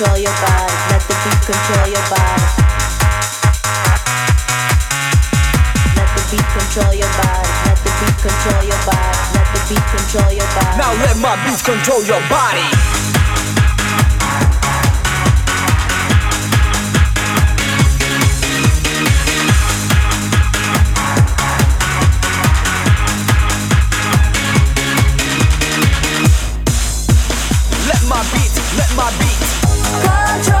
control your body. Let the beat control your body. Let the beat control your body. Let the beat control your body. Let the beat control your body. Now let my beat control your body. My beat, let my beat control.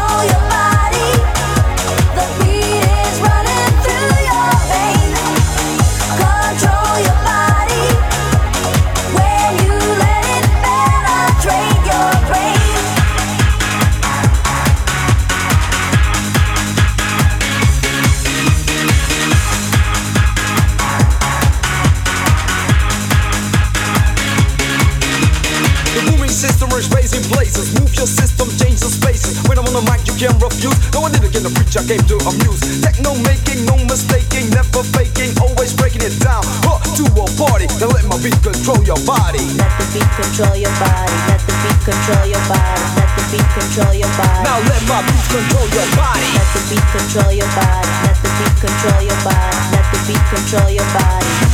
lasers. Move your system, change the spaces. When I'm on the mic, you can't refuse. No one did again to preach, I came to amuse. Techno making, no mistaking, never faking, always breaking it down. Hook to a party, now let my beat control your body. Let the beat control your body. Let the beat control your body. Let the beat control your body. Now let my beat control your body. Let the beat control your body. Let the beat control your body. Let the beat control your body.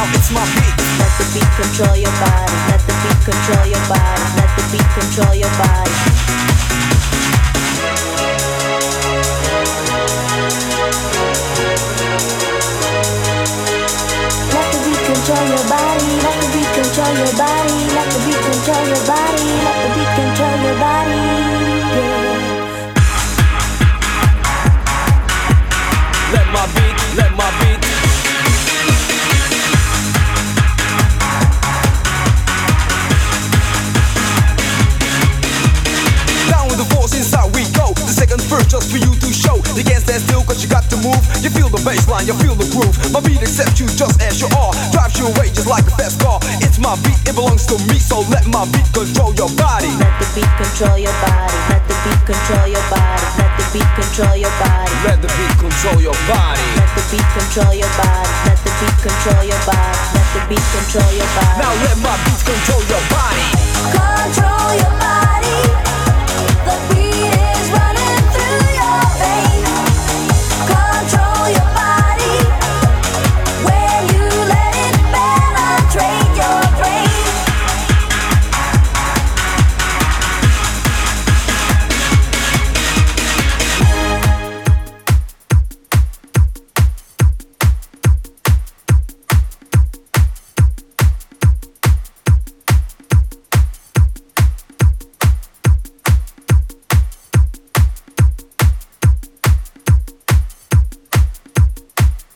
now it's my beat. Let the beat control your body. Let the beat control your body. Let the beat control your body. Let the beat control your body. Let the beat control your body. Let the beat control your body. just for you to show. You can't stand still cause you got to move. You feel the bassline, you feel the groove. My beat accepts you just as you are. Drives you away just like a fast car. It's my beat, it belongs to me, so let my beat control your body. Let the beat control your body. Let the beat control your body. Let the beat control your body. Let the beat control your body. Let the beat control your body. Let the beat control your body. Let the beat control your body. Now let my beat control your